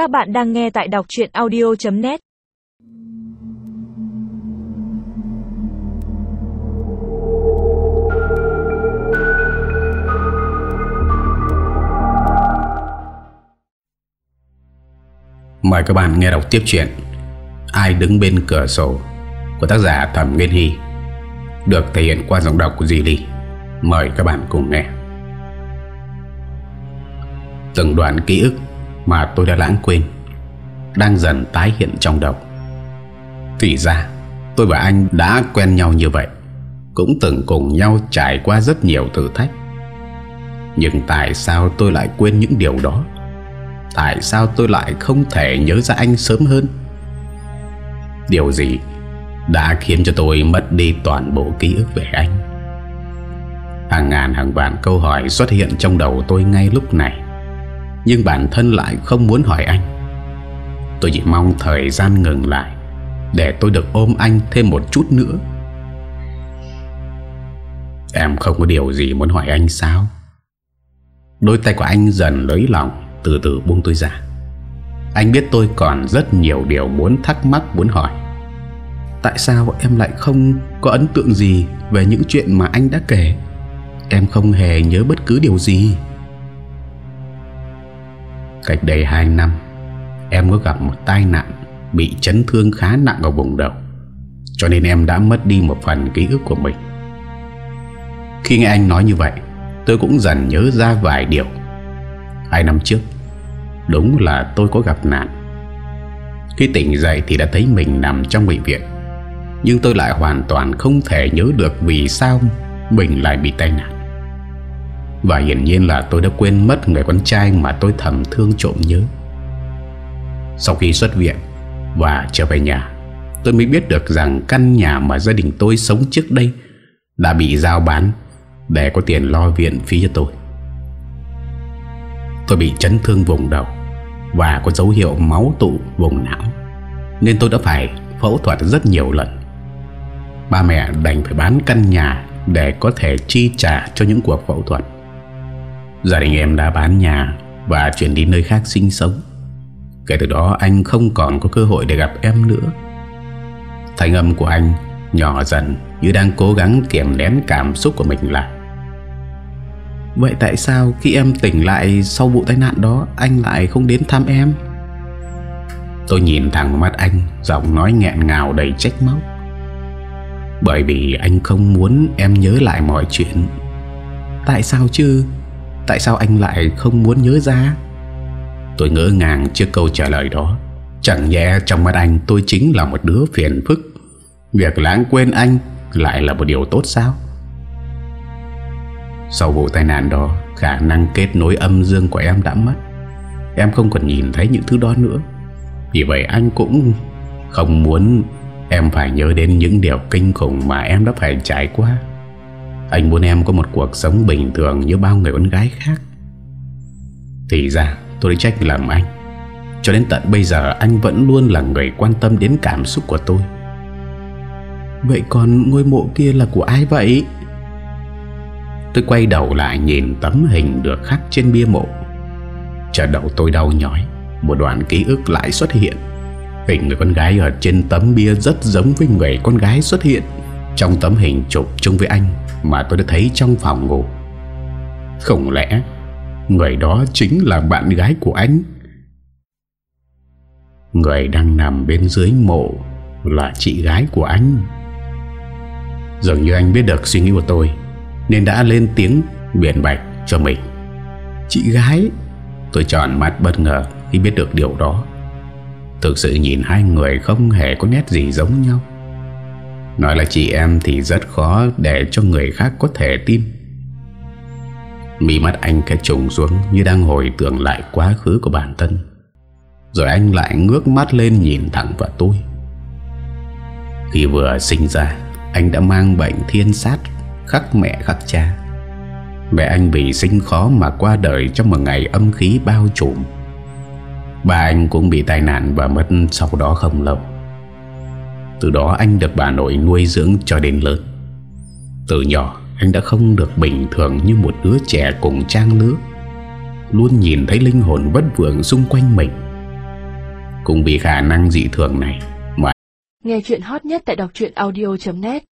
Các bạn đang nghe tại đọc chuyện audio.net Mời các bạn nghe đọc tiếp chuyện Ai đứng bên cửa sổ của tác giả Thẩm Nguyên Hy, được thể hiện qua giọng đọc của Dì Ly. Mời các bạn cùng nghe. Từng đoạn ký ức mà tôi đã lãng quên đang dần tái hiện trong đầu. Thì ra, tôi và anh đã quen nhau như vậy, cũng từng cùng nhau trải qua rất nhiều thử thách. Nhưng tại sao tôi lại quên những điều đó? Tại sao tôi lại không thể nhớ ra anh sớm hơn? Điều gì đã khiến cho tôi mất đi toàn bộ ký ức về anh? Hàng ngàn hàng vạn câu hỏi xuất hiện trong đầu tôi ngay lúc này. Nhưng bản thân lại không muốn hỏi anh. Tôi chỉ mong thời gian ngừng lại, để tôi được ôm anh thêm một chút nữa. Em không có điều gì muốn hỏi anh sao? Đôi tay của anh dần lấy lòng, từ từ buông tôi ra Anh biết tôi còn rất nhiều điều muốn thắc mắc, muốn hỏi Tại sao em lại không có ấn tượng gì Về những chuyện mà anh đã kể Em không hề nhớ bất cứ điều gì Cách đây 2 năm, Em có gặp một tai nạn Bị chấn thương khá nặng ở vùng đầu. Cho nên em đã mất đi một phần ký ức của mình. Khi nghe anh nói như vậy, Tôi cũng dần nhớ ra vài điều. Hai năm trước, Đúng là tôi có gặp nạn. Khi tỉnh dậy thì đã thấy mình nằm trong bệnh viện, Nhưng tôi lại hoàn toàn không thể nhớ được Vì sao mình lại bị tai nạn. Và hiển nhiên là tôi đã quên mất người con trai Mà tôi thầm thương trộm nhớ. Sau khi xuất viện Và trở về nhà, Tôi mới biết được rằng căn nhà mà gia đình tôi sống trước đây Đã bị giao bán Để có tiền lo viện phí cho tôi. Tôi bị chấn thương vùng đầu Và có dấu hiệu máu tụ vùng não, Nên tôi đã phải phẫu thuật rất nhiều lần. Ba mẹ đành phải bán căn nhà Để có thể chi trả cho những cuộc phẫu thuật. Gia đình em đã bán nhà Và chuyển đi nơi khác sinh sống. Kể từ đó, anh không còn có cơ hội để gặp em nữa. Thanh âm của anh nhỏ dần Như đang cố gắng kiềm nén cảm xúc của mình lại. Vậy tại sao khi em tỉnh lại sau vụ tai nạn đó, Anh lại không đến thăm em? Tôi nhìn thẳng mắt anh, Giọng nói nghẹn ngào đầy trách móc. Bởi vì anh không muốn em nhớ lại mọi chuyện. Tại sao chứ? Tại sao anh lại không muốn nhớ ra? Tôi ngỡ ngàng trước câu trả lời đó. Chẳng nhẽ trong mắt anh tôi chính là một đứa phiền phức. Việc lãng quên anh lại là một điều tốt sao? Sau vụ tai nạn đó, Khả năng kết nối âm dương của em đã mất. Em không còn nhìn thấy những thứ đó nữa. Vì vậy anh cũng Không muốn Em phải nhớ đến những điều kinh khủng Mà em đã phải trải qua. Anh muốn em có một cuộc sống bình thường Như bao người con gái khác. Thì ra, tôi đã trách làm anh. Cho đến tận bây giờ, Anh vẫn luôn là người quan tâm đến cảm xúc của tôi. Vậy còn ngôi mộ kia là của ai vậy? Tôi quay đầu lại nhìn tấm hình được khắc trên bia mộ. Chờ đầu tôi đau nhói. Một đoạn ký ức lại xuất hiện. Hình người con gái ở trên tấm bia rất giống với người con gái xuất hiện. Trong tấm hình chụp chung với anh mà tôi đã thấy trong phòng ngủ. Không lẽ Người đó chính là bạn gái của anh? Người đang nằm bên dưới mộ Là chị gái của anh. Dường như anh biết được suy nghĩ của tôi, nên đã lên tiếng biện bạch cho mình. Chị gái? Tôi tròn mắt bất ngờ khi biết được điều đó. Thực sự nhìn hai người không hề có nét gì giống nhau. Nói là chị em thì rất khó để cho người khác có thể tin. Mí mắt anh cái trùng xuống như đang hồi tưởng lại quá khứ của bản thân. Rồi anh lại ngước mắt lên nhìn thẳng vào tôi. Khi vừa sinh ra, Anh đã mang bệnh thiên sát khắc mẹ khắc cha. Mẹ anh bị sinh khó mà qua đời trong một ngày âm khí bao trùm. Ba anh cũng bị tai nạn và mất sau đó không lâu. Từ đó anh được bà nội nuôi dưỡng cho đến lớn. Từ nhỏ, anh đã không được bình thường như một đứa trẻ cùng trang lứa. Luôn nhìn thấy linh hồn bất vượng xung quanh mình. Cũng vì khả năng dị thường này Mà Nghe chuyện hot nhất tại đọc audio.net